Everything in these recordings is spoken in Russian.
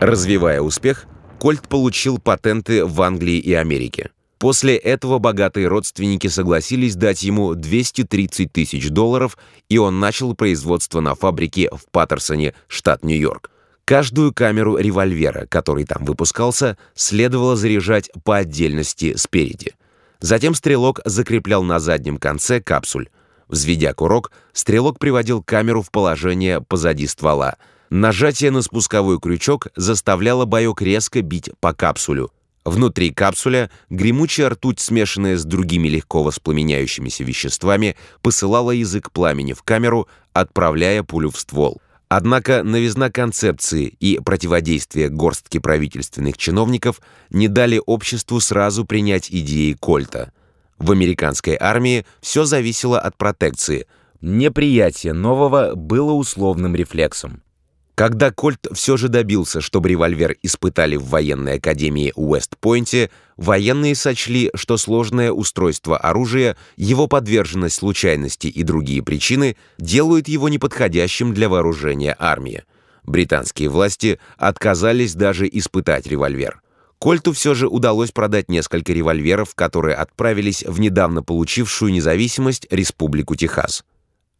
Развивая успех, Кольт получил патенты в Англии и Америке. После этого богатые родственники согласились дать ему 230 тысяч долларов, и он начал производство на фабрике в Паттерсоне, штат Нью-Йорк. Каждую камеру револьвера, который там выпускался, следовало заряжать по отдельности спереди. Затем стрелок закреплял на заднем конце капсуль. Взведя курок, стрелок приводил камеру в положение позади ствола. Нажатие на спусковой крючок заставляло боек резко бить по капсулю. Внутри капсуля гремучая ртуть, смешанная с другими легко воспламеняющимися веществами, посылала язык пламени в камеру, отправляя пулю в ствол. Однако новизна концепции и противодействие горстки правительственных чиновников не дали обществу сразу принять идеи Кольта. В американской армии все зависело от протекции. Неприятие нового было условным рефлексом. Когда Кольт все же добился, чтобы револьвер испытали в военной академии Уэст-Пойнте, военные сочли, что сложное устройство оружия, его подверженность случайности и другие причины делают его неподходящим для вооружения армии. Британские власти отказались даже испытать револьвер. Кольту все же удалось продать несколько револьверов, которые отправились в недавно получившую независимость Республику Техас.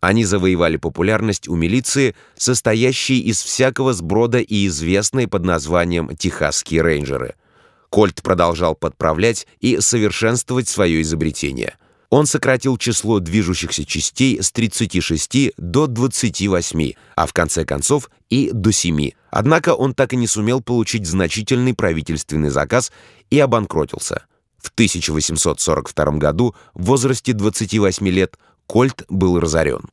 Они завоевали популярность у милиции, состоящей из всякого сброда и известной под названием «Техасские рейнджеры». Кольт продолжал подправлять и совершенствовать свое изобретение. Он сократил число движущихся частей с 36 до 28, а в конце концов и до 7. Однако он так и не сумел получить значительный правительственный заказ и обанкротился. В 1842 году в возрасте 28 лет Кольт был разорен.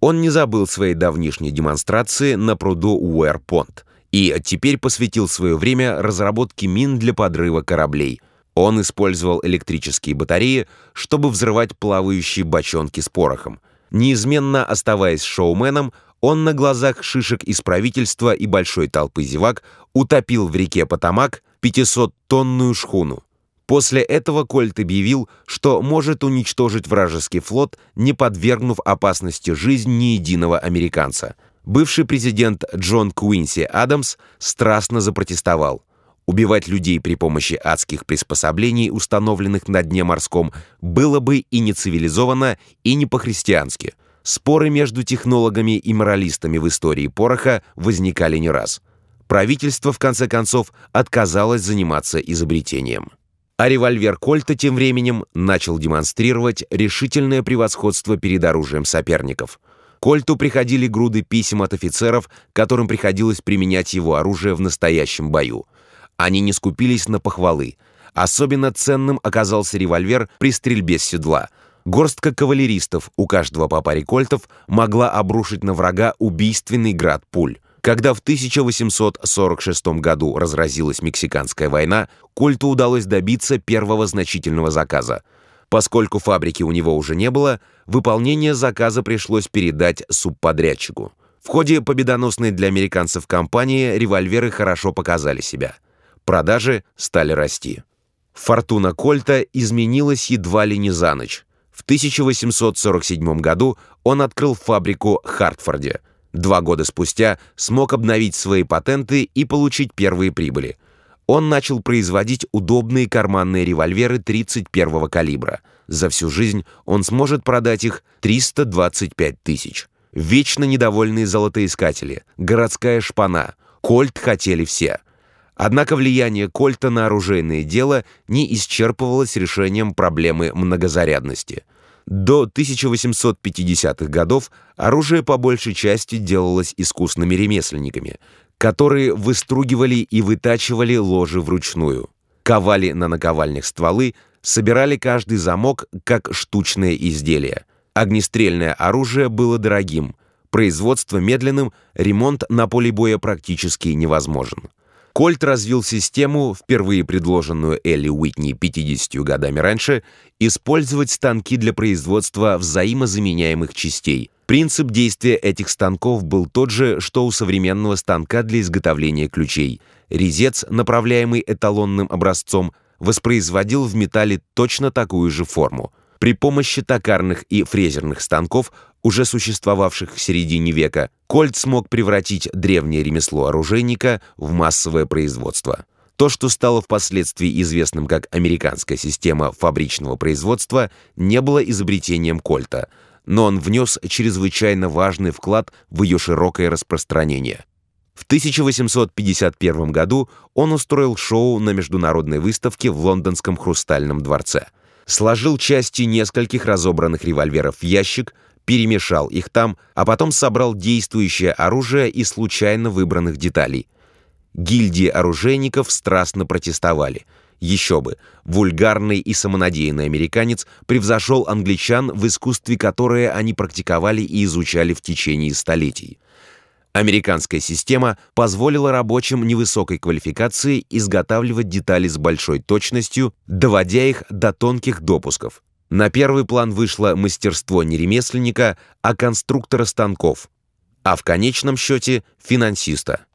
Он не забыл своей давнишней демонстрации на пруду Уэрпонт и теперь посвятил свое время разработке мин для подрыва кораблей. Он использовал электрические батареи, чтобы взрывать плавающие бочонки с порохом. Неизменно оставаясь шоуменом, он на глазах шишек из правительства и большой толпы зевак утопил в реке Потамак 500-тонную шхуну. После этого Кольт объявил, что может уничтожить вражеский флот, не подвергнув опасности жизнь ни единого американца. Бывший президент Джон Куинси Адамс страстно запротестовал. Убивать людей при помощи адских приспособлений, установленных на дне морском, было бы и не цивилизованно, и не по-христиански. Споры между технологами и моралистами в истории пороха возникали не раз. Правительство, в конце концов, отказалось заниматься изобретением. А револьвер Кольта тем временем начал демонстрировать решительное превосходство перед оружием соперников. Кольту приходили груды писем от офицеров, которым приходилось применять его оружие в настоящем бою. Они не скупились на похвалы. Особенно ценным оказался револьвер при стрельбе с седла. Горстка кавалеристов, у каждого по паре кольтов, могла обрушить на врага убийственный град пуль. Когда в 1846 году разразилась Мексиканская война, Кольту удалось добиться первого значительного заказа. Поскольку фабрики у него уже не было, выполнение заказа пришлось передать субподрядчику. В ходе победоносной для американцев кампании револьверы хорошо показали себя. Продажи стали расти. Фортуна Кольта изменилась едва ли не за ночь. В 1847 году он открыл фабрику в Хартфорде – Два года спустя смог обновить свои патенты и получить первые прибыли. Он начал производить удобные карманные револьверы 31-го калибра. За всю жизнь он сможет продать их 325 тысяч. Вечно недовольные золотоискатели, городская шпана, Кольт хотели все. Однако влияние Кольта на оружейное дело не исчерпывалось решением проблемы многозарядности – до 1850-х годов оружие по большей части делалось искусными ремесленниками, которые выстругивали и вытачивали ложи вручную, ковали на наковальнях стволы, собирали каждый замок как штучное изделие. Огнестрельное оружие было дорогим, производство медленным, ремонт на поле боя практически невозможен. Кольт развил систему, впервые предложенную Элли Уитни 50 годами раньше, использовать станки для производства взаимозаменяемых частей. Принцип действия этих станков был тот же, что у современного станка для изготовления ключей. Резец, направляемый эталонным образцом, воспроизводил в металле точно такую же форму. При помощи токарных и фрезерных станков, уже существовавших в середине века, Кольт смог превратить древнее ремесло оружейника в массовое производство. То, что стало впоследствии известным как американская система фабричного производства, не было изобретением Кольта, но он внес чрезвычайно важный вклад в ее широкое распространение. В 1851 году он устроил шоу на международной выставке в лондонском Хрустальном дворце. Сложил части нескольких разобранных револьверов в ящик, перемешал их там, а потом собрал действующее оружие из случайно выбранных деталей. Гильдии оружейников страстно протестовали. Еще бы, вульгарный и самонадеянный американец превзошел англичан в искусстве, которое они практиковали и изучали в течение столетий. Американская система позволила рабочим невысокой квалификации изготавливать детали с большой точностью, доводя их до тонких допусков. На первый план вышло мастерство не ремесленника, а конструктора станков, а в конечном счете финансиста.